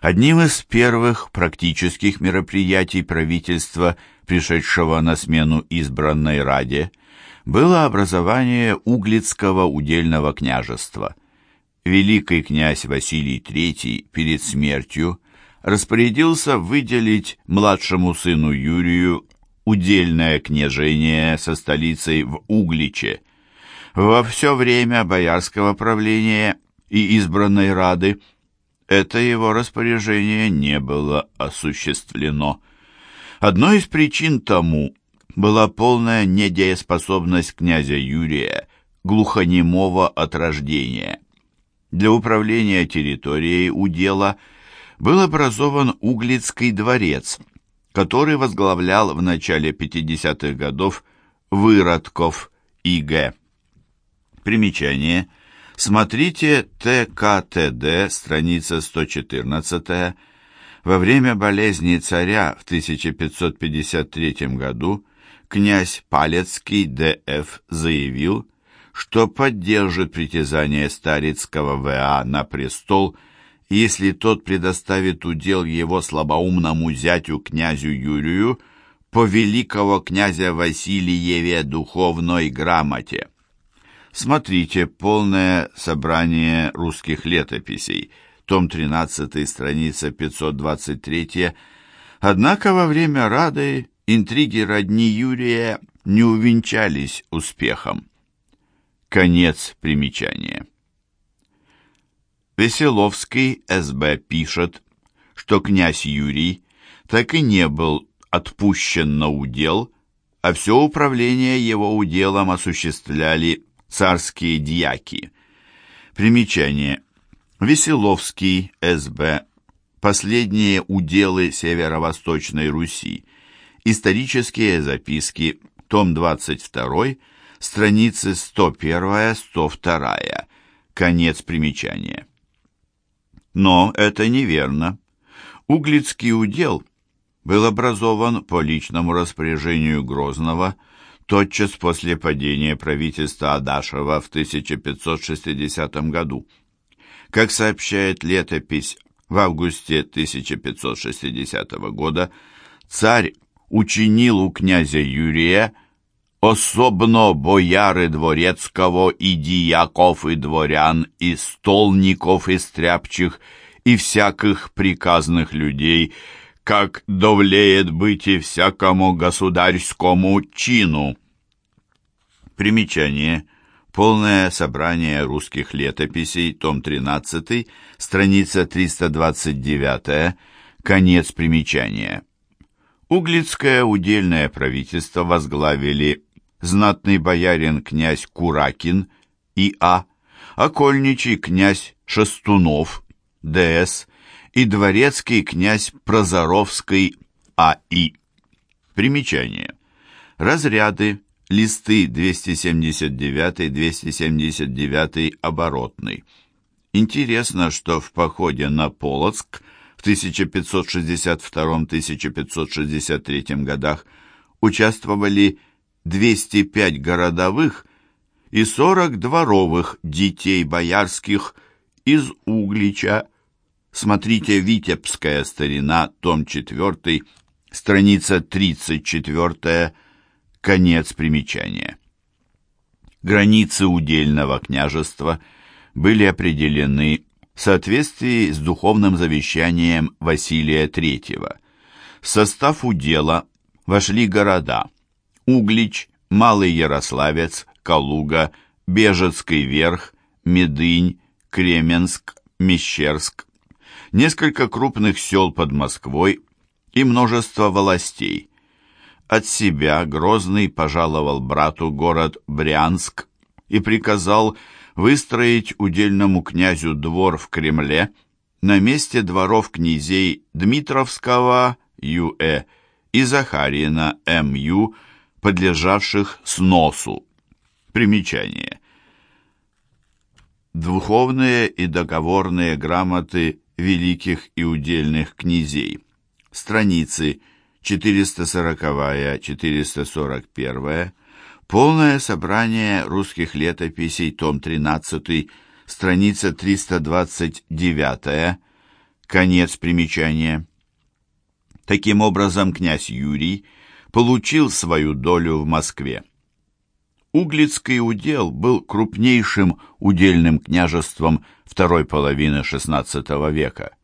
Одним из первых практических мероприятий правительства, пришедшего на смену избранной Раде, было образование Углицкого удельного княжества. Великий князь Василий III перед смертью распорядился выделить младшему сыну Юрию удельное княжение со столицей в Угличе. Во все время боярского правления и избранной Рады это его распоряжение не было осуществлено. Одной из причин тому была полная недееспособность князя Юрия, глухонемого от рождения. Для управления территорией удела был образован Углицкий дворец, который возглавлял в начале 50-х годов Выродков И.Г. Примечание. Смотрите ТКТД, страница 114 Во время болезни царя в 1553 году князь Палецкий Д.Ф. заявил, что поддержит притязание Старицкого В.А. на престол, если тот предоставит удел его слабоумному зятю князю Юрию по великого князя Васильеве духовной грамоте. Смотрите полное собрание русских летописей, том 13, страница 523. Однако во время Рады интриги родни Юрия не увенчались успехом. Конец примечания. Веселовский СБ пишет, что князь Юрий так и не был отпущен на удел, а все управление его уделом осуществляли царские дьяки. Примечание. Веселовский СБ. Последние уделы Северо-Восточной Руси. Исторические записки, том 22, страницы 101-102, конец примечания. Но это неверно. Углицкий удел был образован по личному распоряжению Грозного тотчас после падения правительства Адашева в 1560 году. Как сообщает летопись, в августе 1560 года царь учинил у князя Юрия особно бояры дворецкого и дьяков и дворян, и столников и стряпчих, и всяких приказных людей, как довлеет быть и всякому государскому чину. Примечание. Полное собрание русских летописей, том 13, страница 329, конец примечания. Углицкое удельное правительство возглавили знатный боярин князь Куракин И.А., окольничий князь Шестунов Д.С. и дворецкий князь Прозоровский А.И. Примечание. Разряды, листы 279-279 оборотный. Интересно, что в походе на Полоцк в 1562-1563 годах участвовали 205 городовых и 40 дворовых детей боярских из Углича. Смотрите «Витебская старина», том 4, страница 34, конец примечания. Границы удельного княжества были определены в соответствии с духовным завещанием Василия III. В состав удела вошли города Углич, Малый Ярославец, Калуга, Бежецкий Верх, Медынь, Кременск, Мещерск, несколько крупных сел под Москвой и множество властей. От себя Грозный пожаловал брату город Брянск и приказал выстроить удельному князю двор в Кремле на месте дворов князей Дмитровского Ю.Э. и Захарина М.Ю., подлежавших сносу. Примечание. Духовные и договорные грамоты великих и удельных князей. Страницы 440-441, полное собрание русских летописей, том 13, страница 329, Конец примечания. Таким образом, князь Юрий получил свою долю в Москве. Углицкий удел был крупнейшим удельным княжеством второй половины XVI века.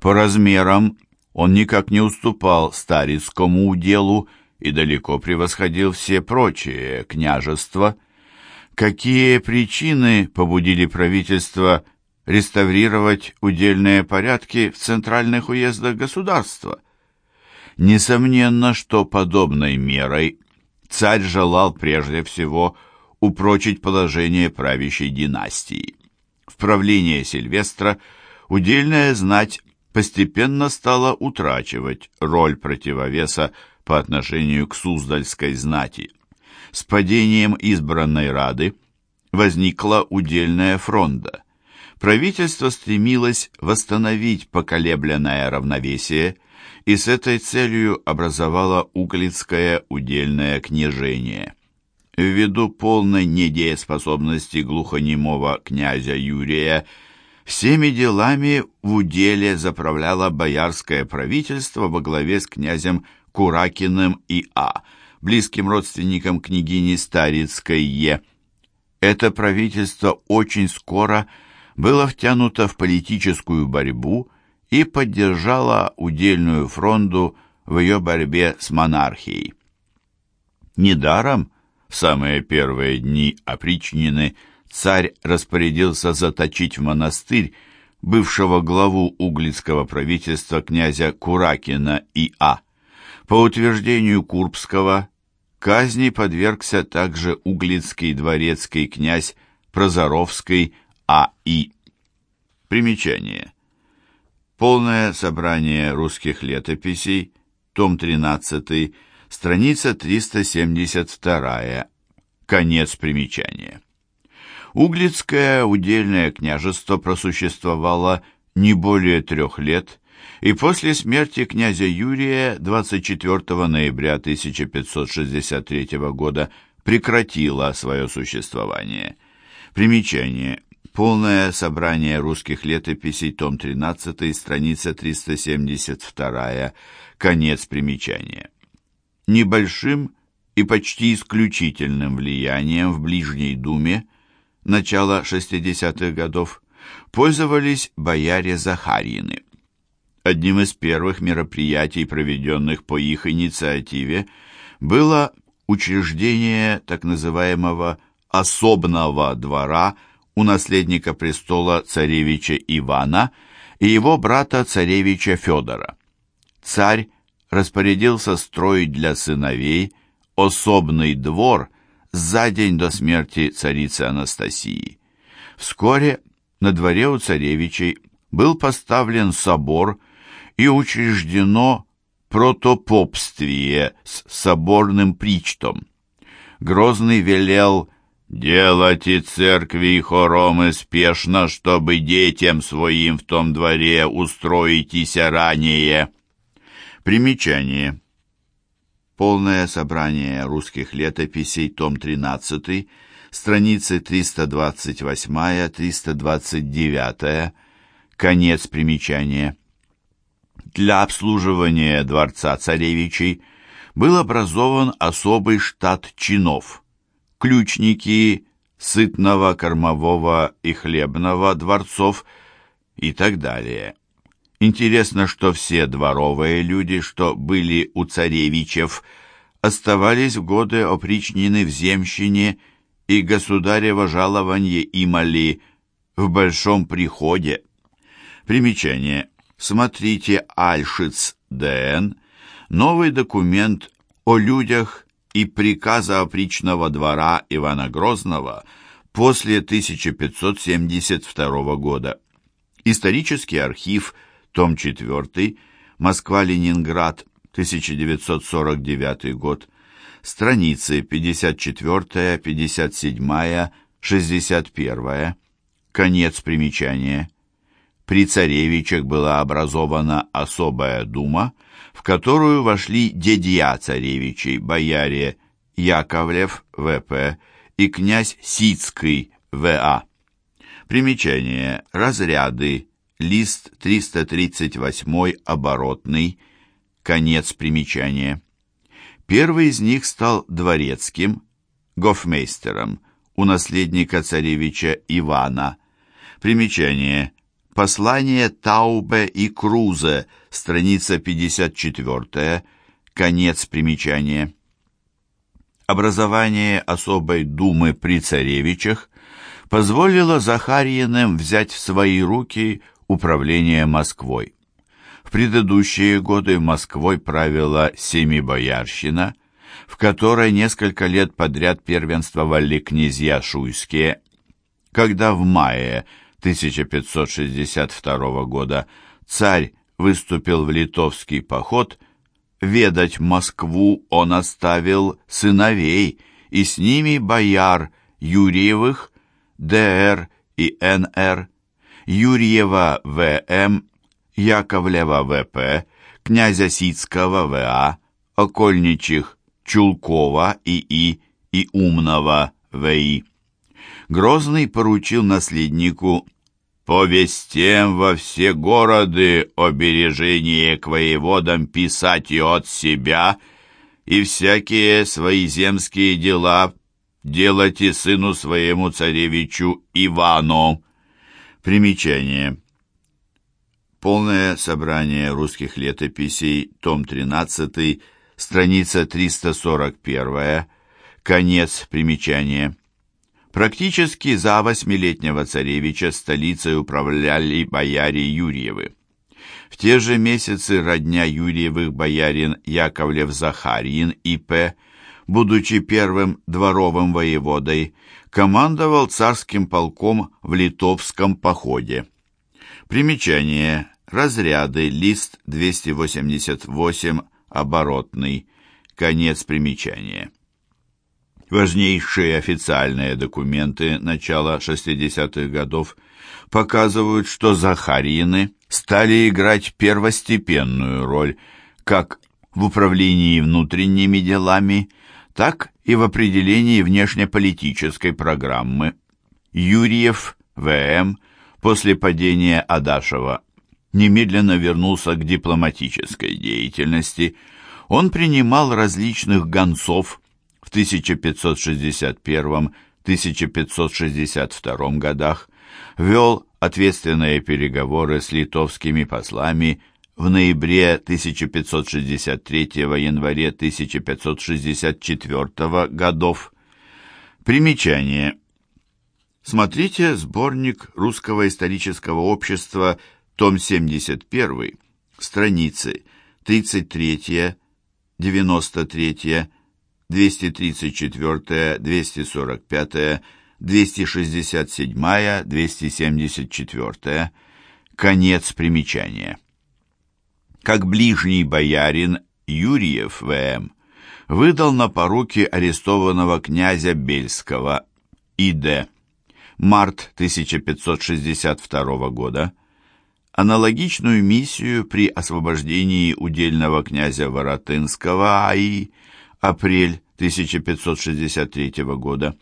По размерам он никак не уступал Старицкому уделу и далеко превосходил все прочие княжества. Какие причины побудили правительство реставрировать удельные порядки в центральных уездах государства? Несомненно, что подобной мерой царь желал прежде всего упрочить положение правящей династии. В правлении Сильвестра удельная знать постепенно стала утрачивать роль противовеса по отношению к Суздальской знати. С падением избранной Рады возникла удельная фронта. Правительство стремилось восстановить поколебленное равновесие и с этой целью образовало Углицкое удельное княжение. Ввиду полной недееспособности глухонемого князя Юрия всеми делами в уделе заправляло боярское правительство во главе с князем Куракиным и А, близким родственником княгини Старицкой Е. Это правительство очень скоро было втянуто в политическую борьбу и поддержала удельную фронту в ее борьбе с монархией. Недаром в самые первые дни опричнины царь распорядился заточить в монастырь бывшего главу углицкого правительства князя Куракина И.А. По утверждению Курбского, казни подвергся также углицкий дворецкий князь Прозоровский А.И. Примечание. Полное собрание русских летописей, том 13, страница 372, конец примечания. Углицкое удельное княжество просуществовало не более трех лет, и после смерти князя Юрия 24 ноября 1563 года прекратило свое существование. Примечание. Полное собрание русских летописей, том 13, страница 372, конец примечания. Небольшим и почти исключительным влиянием в Ближней Думе начала 60-х годов пользовались бояре Захарьины. Одним из первых мероприятий, проведенных по их инициативе, было учреждение так называемого «особного двора» у наследника престола царевича Ивана и его брата царевича Федора. Царь распорядился строить для сыновей особный двор за день до смерти царицы Анастасии. Вскоре на дворе у царевичей был поставлен собор и учреждено протопопствие с соборным причтом. Грозный велел Делайте церкви и хоромы спешно, чтобы детям своим в том дворе устроитесь ранее. Примечание. Полное собрание русских летописей, том 13, страницы 328-329, конец примечания. Для обслуживания дворца царевичей был образован особый штат чинов – ключники сытного, кормового и хлебного дворцов и так далее. Интересно, что все дворовые люди, что были у царевичев, оставались в годы опричнины в земщине и государево жалование имали в большом приходе. Примечание. Смотрите Альшиц ДН, новый документ о людях и приказа опричного двора Ивана Грозного после 1572 года. Исторический архив, том 4, Москва-Ленинград, 1949 год, страницы 54, 57, 61, конец примечания. При царевичах была образована особая дума, которую вошли дедья царевичей, бояре Яковлев, В.П. и князь Сицкий, В.А. Примечание. Разряды. лист 338 оборотный, конец примечания. Первый из них стал дворецким, гофмейстером, у наследника царевича Ивана. Примечание. Послание Таубе и Крузе, страница 54, конец примечания. Образование особой думы при царевичах позволило Захарьиным взять в свои руки управление Москвой. В предыдущие годы Москвой правила Семибоярщина, в которой несколько лет подряд первенствовали князья шуйские. Когда в мае 1562 года царь выступил в литовский поход, ведать Москву он оставил сыновей, и с ними бояр Юрьевых, Д.Р. и Н.Р., Юрьева В.М., Яковлева В.П., князя Сицкого В.А., Окольничих Чулкова И.И. и Умного В.И. Грозный поручил наследнику «Повестем во все городы о бережении к воеводам писать и от себя, и всякие свои земские дела делайте сыну своему царевичу Ивану». Примечание. Полное собрание русских летописей, том 13, страница 341, конец примечания. Практически за восьмилетнего царевича столицей управляли бояре Юрьевы. В те же месяцы родня Юрьевых боярин Яковлев-Захарьин И.П., будучи первым дворовым воеводой, командовал царским полком в литовском походе. Примечание. Разряды. Лист 288. Оборотный. Конец примечания. Важнейшие официальные документы начала 60-х годов показывают, что Захарьины стали играть первостепенную роль как в управлении внутренними делами, так и в определении внешнеполитической программы. Юрьев, В.М., после падения Адашева немедленно вернулся к дипломатической деятельности. Он принимал различных гонцов в 1561-1562 годах, вел ответственные переговоры с литовскими послами в ноябре 1563 январе 1564 годов. Примечание. Смотрите сборник Русского исторического общества, том 71, страницы 33, 93, 234, 245, 267, 274. Конец примечания как ближний боярин Юрьев В.М. выдал на поруки арестованного князя Бельского И.Д. Март 1562 года. Аналогичную миссию при освобождении удельного князя Воротынского А.И. апрель 1563 года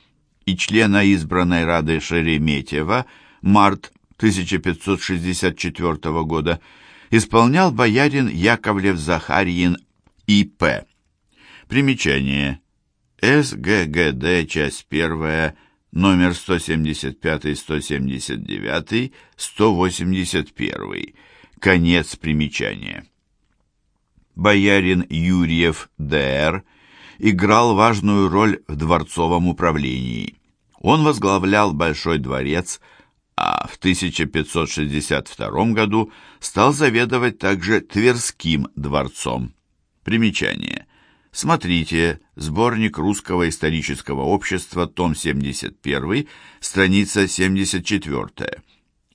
и члена избранной Рады Шереметьева март 1564 года исполнял боярин Яковлев Захарьин И.П. Примечание. СГГД, часть 1, номер 175, 179, 181. Конец примечания. Боярин Юрьев Д.Р. играл важную роль в дворцовом управлении. Он возглавлял Большой дворец, а в 1562 году стал заведовать также Тверским дворцом. Примечание. Смотрите сборник Русского исторического общества, том 71, страница 74.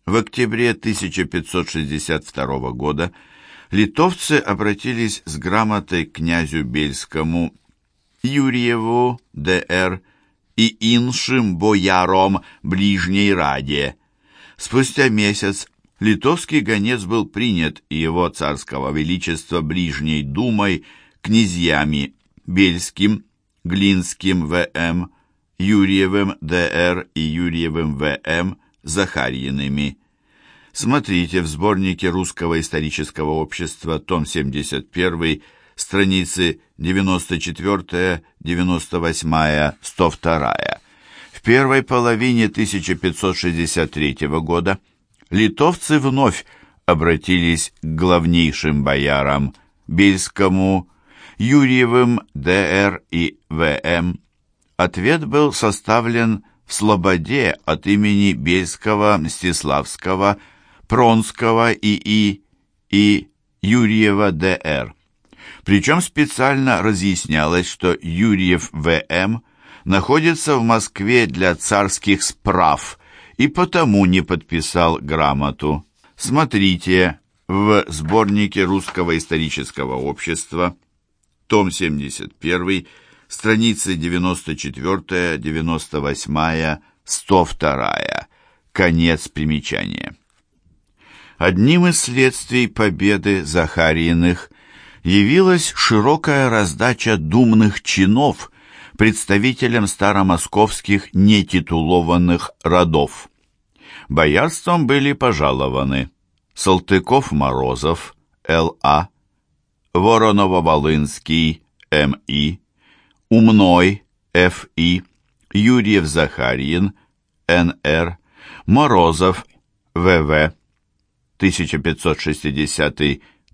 В октябре 1562 года литовцы обратились с грамотой князю Бельскому Юрьеву Д.Р. и иншим бояром Ближней Раде, Спустя месяц литовский гонец был принят его царского величества Ближней думой князьями Бельским, Глинским В.М., Юрьевым Д.Р. и Юрьевым В.М. Захарьиными. Смотрите в сборнике Русского исторического общества, том 71, страницы 94, 98, 102. В первой половине 1563 года литовцы вновь обратились к главнейшим боярам Бельскому, Юрьевым, Д.Р. и В.М. Ответ был составлен в Слободе от имени Бельского, Мстиславского, Пронского И.И. и Юрьева Д.Р. Причем специально разъяснялось, что Юрьев В.М. находится в Москве для царских справ и потому не подписал грамоту. Смотрите в сборнике Русского исторического общества, том 71, страницы 94, 98, 102. Конец примечания. Одним из следствий победы Захариных явилась широкая раздача думных чинов представителям старомосковских нетитулованных родов. Боярством были пожалованы Салтыков-Морозов, Л.А., Вороново-Волынский, М.И., Умной, Ф.И., Юрьев-Захарьин, Н.Р., Морозов, В.В.,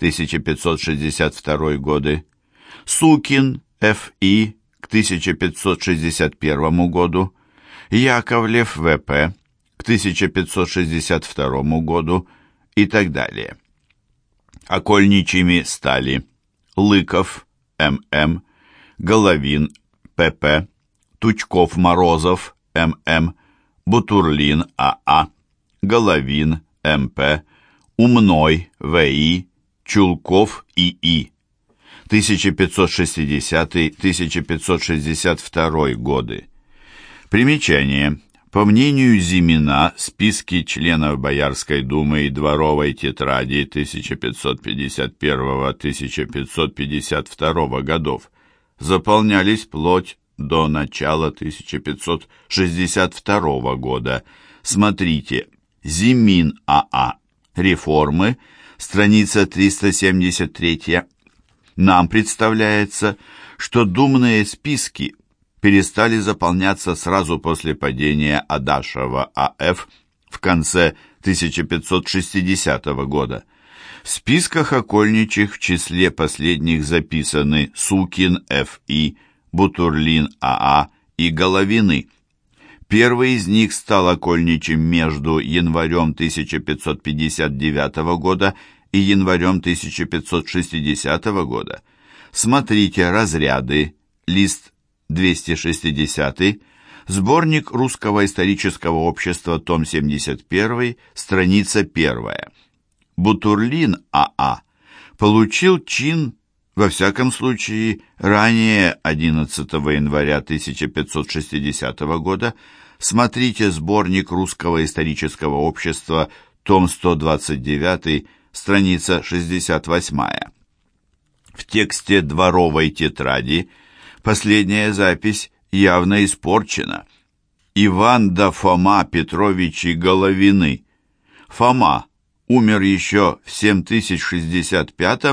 1560-1562 годы, Сукин, Ф.И., к 1561 году, Яковлев, В.П., к 1562 году и так далее. Окольничьими стали Лыков, М.М., Головин, П.П., Тучков-Морозов, М.М., Бутурлин, А.А., Головин, М.П., Умной, В.И., Чулков, И.И. 1560-1562 годы. Примечание. По мнению Зимина, списки членов Боярской думы и Дворовой тетради 1551-1552 годов заполнялись вплоть до начала 1562 года. Смотрите, Зимин АА. Реформы, страница 373. Нам представляется, что думные списки перестали заполняться сразу после падения Адашева А.Ф. в конце 1560 года. В списках окольничих в числе последних записаны Сукин Ф.И., Бутурлин А.А. и Головины. Первый из них стал окольничем между январем 1559 года и январем 1560 года. Смотрите разряды, лист 260, сборник Русского исторического общества, том 71, страница 1. Бутурлин А.А. получил чин, во всяком случае, ранее 11 января 1560 года. Смотрите сборник Русского исторического общества, том 129, страница 68. В тексте дворовой тетради последняя запись явно испорчена. Иван да Фома Петровичи Головины. Фома умер еще в 7065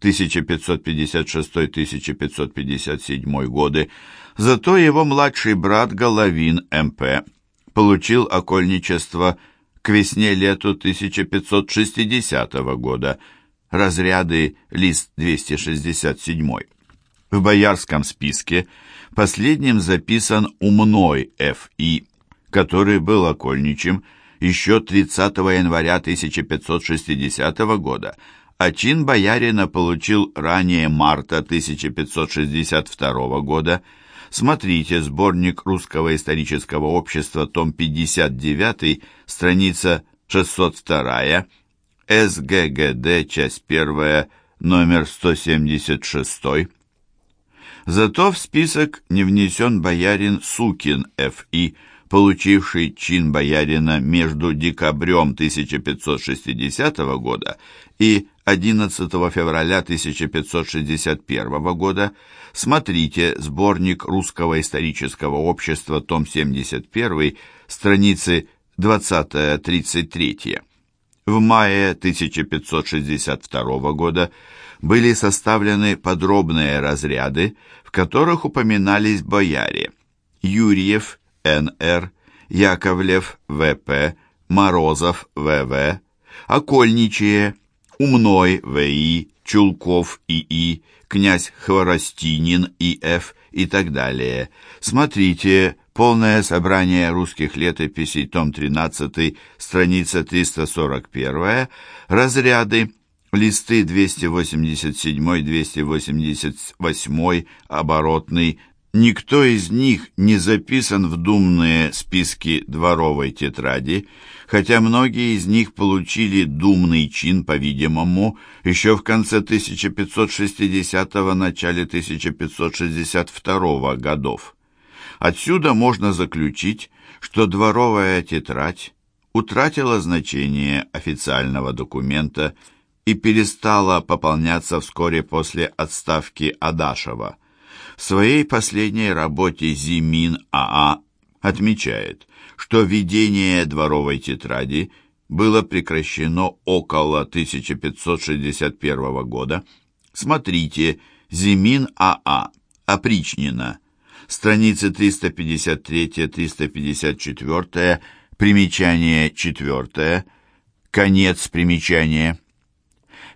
1556-1557 годы, зато его младший брат Головин М.П. получил окольничество к весне-лету 1560 года, разряды лист 267. В боярском списке последним записан Умной Ф.И., который был окольничем еще 30 января 1560 года, а чин боярина получил ранее марта 1562 года. Смотрите сборник Русского исторического общества, том 59, страница 602, СГГД, часть 1, номер 176. Зато в список не внесен боярин Сукин Ф.И., получивший чин боярина между декабрем 1560 года и 11 февраля 1561 года, смотрите сборник Русского исторического общества, том 71, страницы 20-33. В мае 1562 года были составлены подробные разряды, в которых упоминались бояре Юрьев, Н.Р., Яковлев, В.П., Морозов, В.В., Окольничие, Умной, В.И., Чулков, И.И., князь Хворостинин, И.Ф. и так далее. Смотрите Полное собрание русских летописей, том 13, страница 341, разряды, листы 287-288, оборотный, Никто из них не записан в думные списки дворовой тетради, хотя многие из них получили думный чин, по-видимому, еще в конце 1560-го, начале 1562 годов. Отсюда можно заключить, что дворовая тетрадь утратила значение официального документа и перестала пополняться вскоре после отставки Адашева. В своей последней работе Зимин АА отмечает, что ведение дворовой тетради было прекращено около 1561 года. Смотрите Зимин АА, опричнина, страницы 353-354, примечание 4, конец примечания.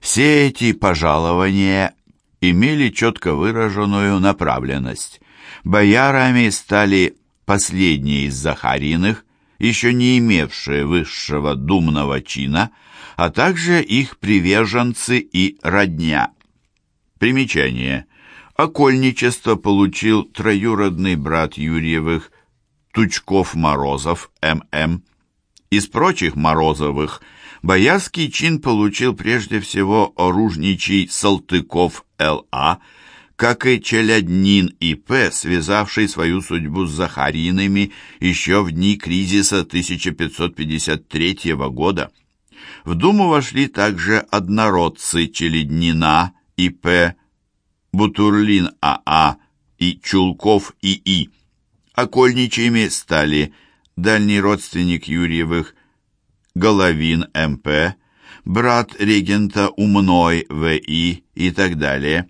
Все эти пожалования имели четко выраженную направленность. Боярами стали последние из Захариных, еще не имевшие высшего думного чина, а также их приверженцы и родня. Примечание. Окольничество получил троюродный брат Юрьевых Тучков-Морозов, М.М. Из прочих Морозовых боярский чин получил прежде всего оружничий Салтыков Л.А., как и Челяднин И.П., связавший свою судьбу с Захариными еще в дни кризиса 1553 года. В Думу вошли также однородцы Челяднина И.П., Бутурлин А.А. и Чулков И.И. Окольничьими стали дальний родственник Юрьевых Головин М.П., брат регента Умной В.И. и так далее.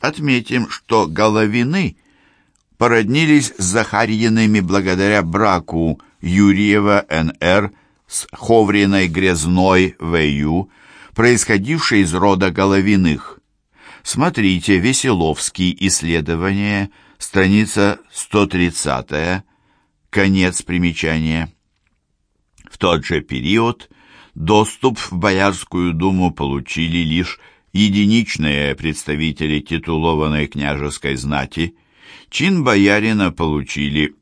Отметим, что Головины породнились с Захарьиными благодаря браку Юрьева Н.Р. с Ховриной Грязной В.Ю., происходившей из рода Головиных. Смотрите Веселовский исследование, страница 130, конец примечания. В тот же период доступ в Боярскую думу получили лишь единичные представители титулованной княжеской знати. Чин боярина получили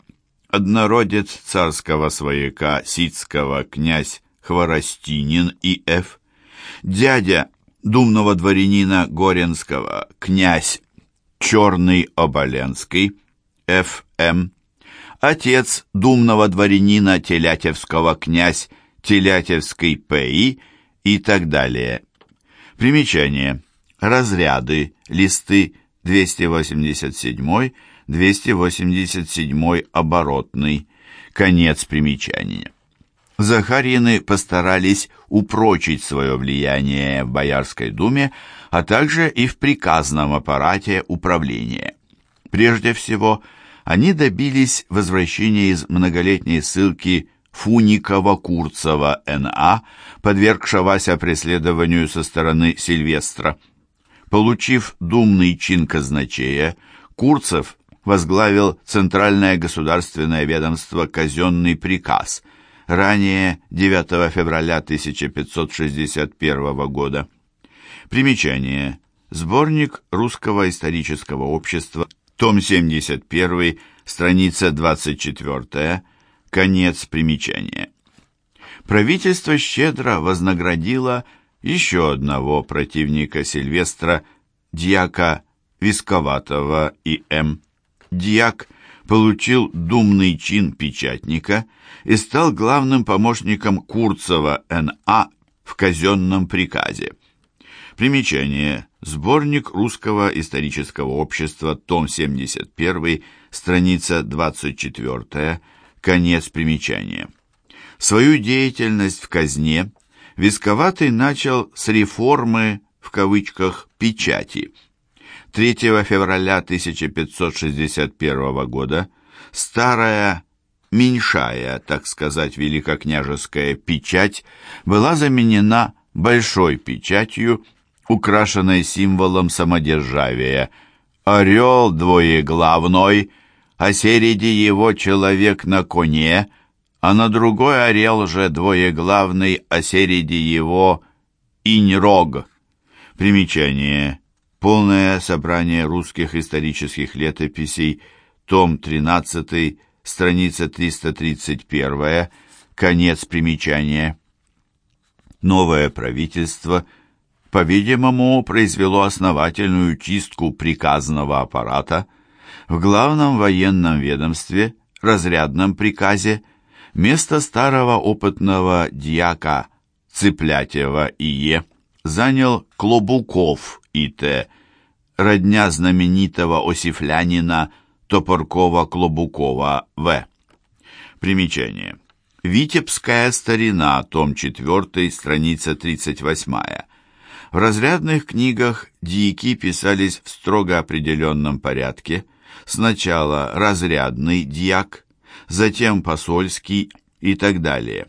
однородец царского свояка Сицкого князь Хворостинин и Ф., дядя думного дворянина Горенского, князь Черный Оболенский, Ф.М., отец думного дворянина Телятевского, князь Телятевский П.И. и так далее. Примечание. Разряды, листы 287, 287 оборотный. Конец примечания. Захарьины постарались упрочить свое влияние в Боярской думе, а также и в приказном аппарате управления. Прежде всего, они добились возвращения из многолетней ссылки Фуникова-Курцева Н.А., подвергшегося преследованию со стороны Сильвестра. Получив думный чин казначея, Курцев возглавил Центральное государственное ведомство «Казенный приказ», ранее 9 февраля 1561 года. Примечание. Сборник Русского исторического общества, том 71, страница 24, конец примечания. Правительство щедро вознаградило еще одного противника Сильвестра, дьяка Висковатого и М. Дьяк получил думный чин печатника и стал главным помощником Курцева Н.А. в казенном приказе. Примечание. Сборник Русского исторического общества, том 71, страница 24, конец примечания. Свою деятельность в казне Висковатый начал с реформы, в кавычках, печати. 3 февраля 1561 года старая, меньшая, так сказать, великокняжеская печать была заменена большой печатью, украшенной символом самодержавия. Орел двоеглавной, а середи его человек на коне, а на другой орел же двоеглавный, а середи его инь-рог. Примечание. Полное собрание русских исторических летописей, том 13, страница 331, конец примечания. Новое правительство, по-видимому, произвело основательную чистку приказного аппарата. В главном военном ведомстве, разрядном приказе, место старого опытного дьяка Цыплятева И.Е. занял Клобуков И.Т., родня знаменитого осифлянина Топоркова-Клобукова В. Примечание. Витебская старина, том 4, страница 38. В разрядных книгах дьяки писались в строго определенном порядке. Сначала разрядный дьяк, затем посольский и так далее.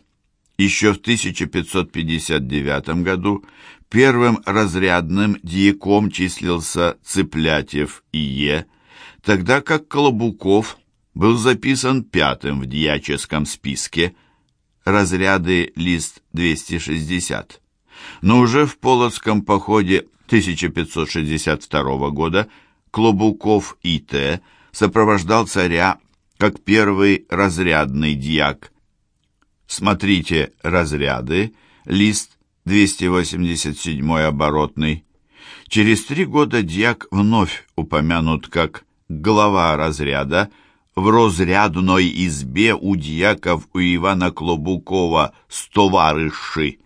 Еще в 1559 году первым разрядным дьяком числился Цыплятев И.Е., тогда как Колобуков был записан пятым в дьяческом списке – разряды лист 260. Но уже в Полоцком походе 1562 года Клобуков И.Т. сопровождал царя как первый разрядный дьяк. Смотрите «Разряды», лист 287 оборотный. Через три года дьяк вновь упомянут как глава разряда – в розрядной избе у дьяков у Ивана Клобукова «Стоварыши».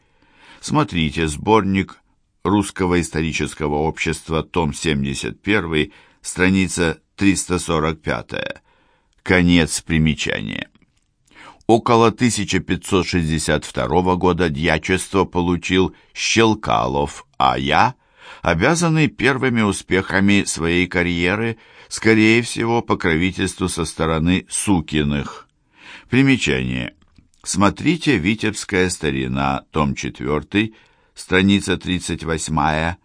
Смотрите сборник Русского исторического общества, том 71, страница 345. Конец примечания. Около 1562 года дьячество получил Щелкалов, а я, обязанный первыми успехами своей карьеры – скорее всего, покровительству со стороны Сукиных. Примечание. Смотрите «Витебская старина», том 4, страница 38,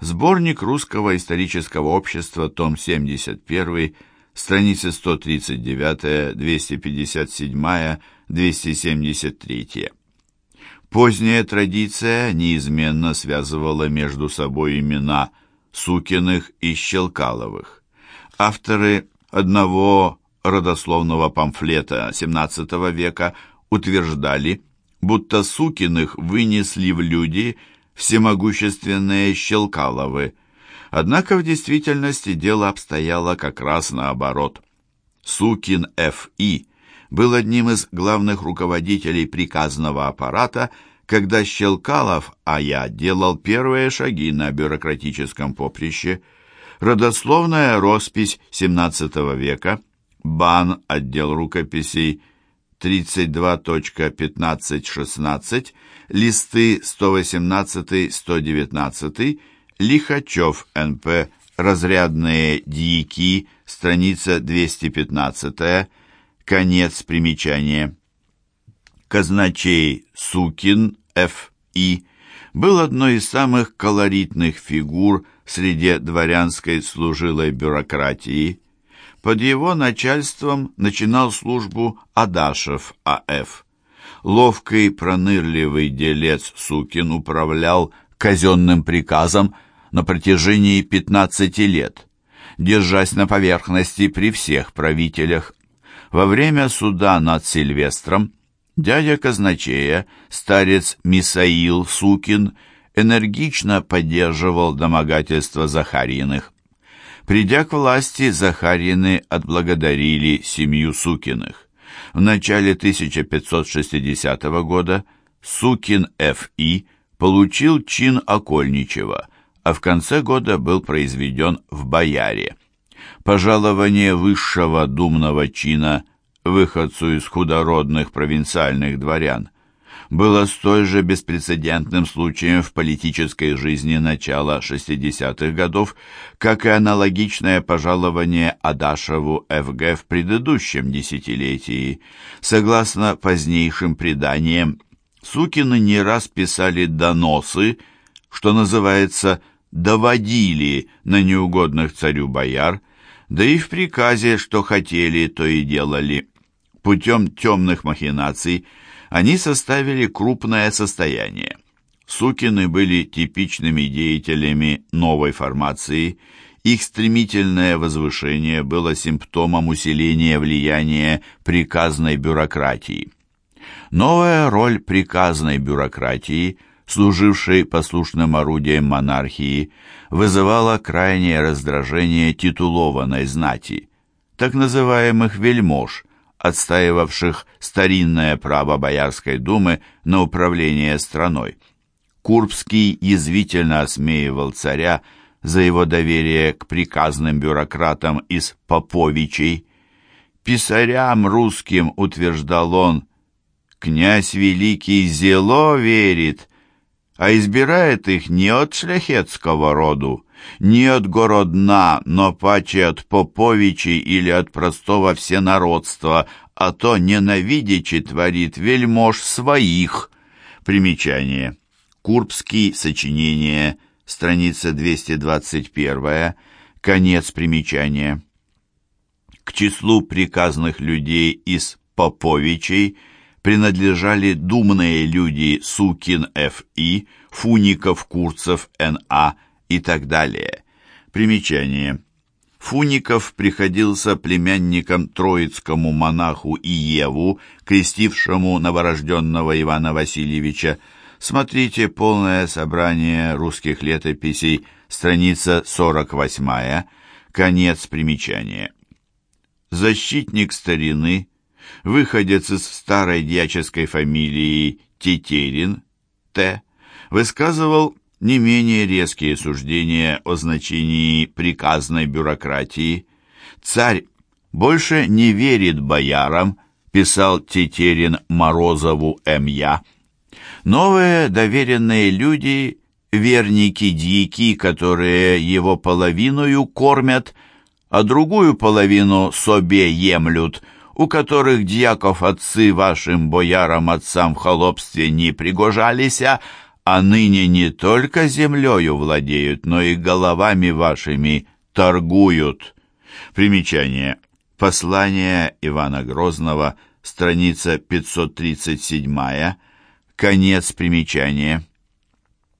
сборник Русского исторического общества, том 71, страницы 139, 257, 273. Поздняя традиция неизменно связывала между собой имена Сукиных и Щелкаловых. Авторы одного родословного памфлета XVII века утверждали, будто Сукиных вынесли в люди всемогущественные Щелкаловы. Однако в действительности дело обстояло как раз наоборот. Сукин Ф.И. был одним из главных руководителей приказного аппарата, когда Щелкалов, а я, делал первые шаги на бюрократическом поприще – Родословная роспись XVII века, Бан, отдел рукописей 32.1516, листы 118-119, Лихачев, Н.П., разрядные дьяки, страница 215, конец примечания. Казначей Сукин, Ф.И., был одной из самых колоритных фигур среди дворянской служилой бюрократии. Под его начальством начинал службу Адашев А.Ф. Ловкий пронырливый делец Сукин управлял казенным приказом на протяжении 15 лет, держась на поверхности при всех правителях. Во время суда над Сильвестром дядя казначея, старец Мисаил Сукин, энергично поддерживал домогательство Захарьиных. Придя к власти, Захарьины отблагодарили семью Сукиных. В начале 1560 года Сукин Ф.И. получил чин окольничего, а в конце года был произведен в бояре. Пожалование высшего думного чина выходцу из худородных провинциальных дворян было столь же беспрецедентным случаем в политической жизни начала 60-х годов, как и аналогичное пожалование Адашеву ФГ в предыдущем десятилетии. Согласно позднейшим преданиям, Сукины не раз писали доносы, что называется «доводили» на неугодных царю бояр, да и в приказе, что хотели, то и делали. Путем темных махинаций они составили крупное состояние. Сукины были типичными деятелями новой формации, их стремительное возвышение было симптомом усиления влияния приказной бюрократии. Новая роль приказной бюрократии, служившей послушным орудием монархии, вызывала крайнее раздражение титулованной знати, так называемых вельмож, отстаивавших старинное право Боярской думы на управление страной. Курбский язвительно осмеивал царя за его доверие к приказным бюрократам из Поповичей. «Писарям русским», — утверждал он, — «князь великий зело верит, а избирает их не от шляхетского роду, не от городна, но паче от поповичей или от простого всенародства, а то ненавидячи творит вельмож своих. Примечание. Курбский, сочинение, страница 221, конец примечания. К числу приказных людей из поповичей принадлежали думные люди Сукин Ф.И., Фуников, Курцев Н.А., и так далее. Примечание. Фуников приходился племянником троицкому монаху Иеву, крестившему новорожденного Ивана Васильевича. Смотрите полное собрание русских летописей, страница 48, конец примечания. Защитник старины, выходец из старой дьяческой фамилии Тетерин, Т., высказывал не менее резкие суждения о значении приказной бюрократии. «Царь больше не верит боярам», писал Тетерин Морозову М.Я. Новые доверенные люди – верники-дьяки, которые его половиною кормят, а другую половину собе емлют, у которых дьяков отцы вашим боярам отцам в холопстве не пригожалися, а ныне не только землею владеют, но и головами вашими торгуют. Примечание. Послание Ивана Грозного, страница 537, конец примечания.